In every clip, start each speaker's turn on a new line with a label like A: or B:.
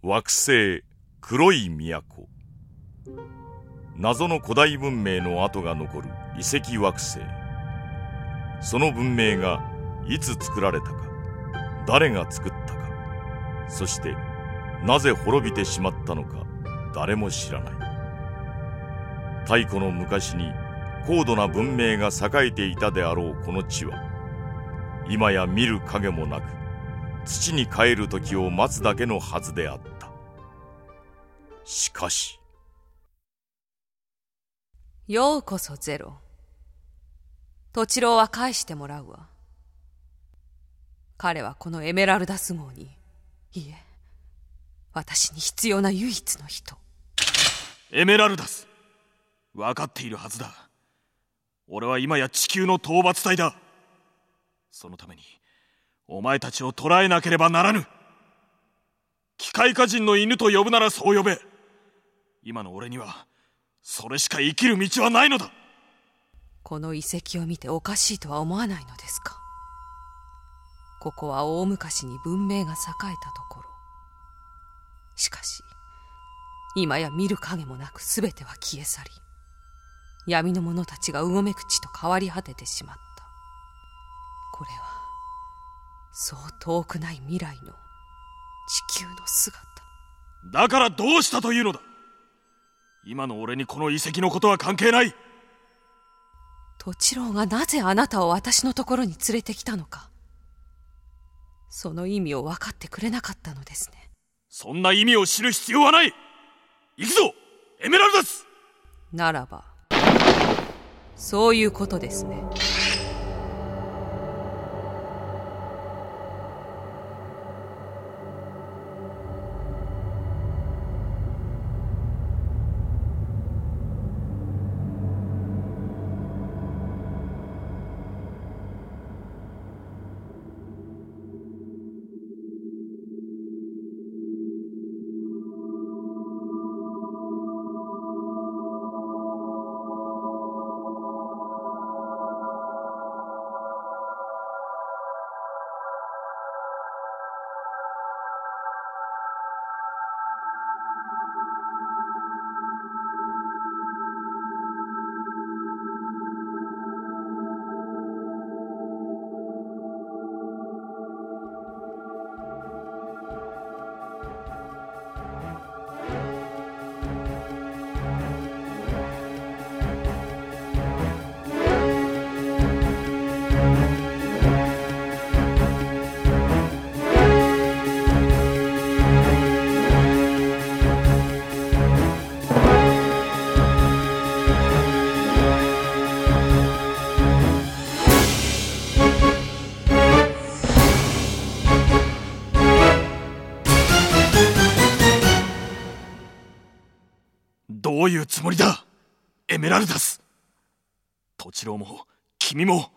A: 惑星黒い都。謎の古代文明の跡が残る遺跡惑星。その文明がいつ作られたか誰が作ったかそしてなぜ滅びてしまったのか誰も知らない。太古の昔に高度な文明が栄えていたであろうこの地は今や見る影もなく土に帰る時を待つだけのはずであった。しかし。
B: ようこそゼロ。土地郎は返してもらうわ。彼はこのエメラルダス号に。いえ私に必要な唯一の人。
C: エメラルダス。分かっているはずだ。俺は今や地球の討伐隊だ。そのためにお前たちを捕らえなければならぬ。機械化人の犬と呼ぶならそう呼べ。今の俺にはそれしか生きる道はないのだ。
B: この遺跡を見ておかしいとは思わないのですか？ここは大昔に文明が栄えたところ。しかし今や見る影もなく全ては消え去り闇の者たちがうごめく地と変わり果ててしまった。これはそう遠くない未来の地球の姿。
C: だからどうしたというのだ？今の俺にこの遺跡のことは関係ない。
B: 土地郎がなぜあなたを私のところに連れてきたのか。その意味を分かってくれなかったのですね。
C: そんな意味を知る必要はない。行くぞ！エメラルダス！
B: ならばそういうことですね
C: どういうつもりだ？エメラルダス。土地郎も君も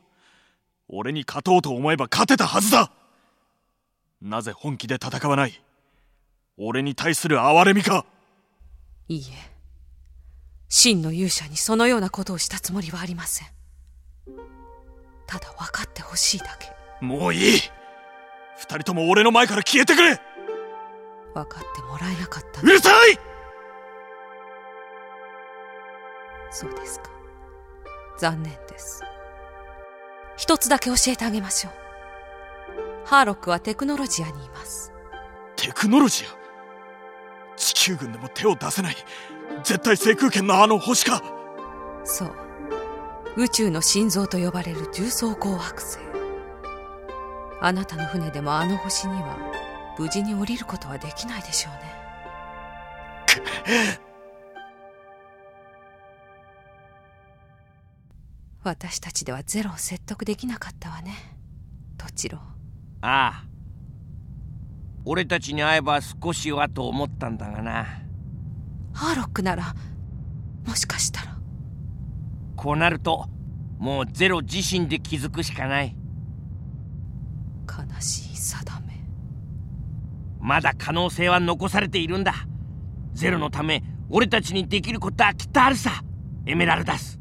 C: 俺に勝とうと思えば勝てたはずだ。なぜ本気で戦わない？俺に対する哀れみか？
B: いいえ。真の勇者にそのようなことをしたつもりはありません。ただ分かってほしいだけ。
C: もういい。二人とも俺の前から消えてくれ。
B: 分かってもらえなかった
C: うるさい
B: そうですか。残念です。一つだけ教えてあげましょう。ハーロックはテクノロジアにいます。
C: テクノロジア？地球軍でも手を出せない。絶対制空権のあの星か。
B: そう。宇宙の心臓と呼ばれる重装甲惑星。あなたの船でもあの星には無事に降りることはできないでしょうね私たちではゼロを説得できなかったわね。土地郎
D: ああ。俺たちに会えば少しはと思ったんだがな。
B: ハーロックならもしかしたら。
D: こうなるともうゼロ自身で気づくしかない。
B: 悲しい定め。
D: まだ可能性は残されているんだ。ゼロのため俺たちにできることはきっとあるさ。エメラルダス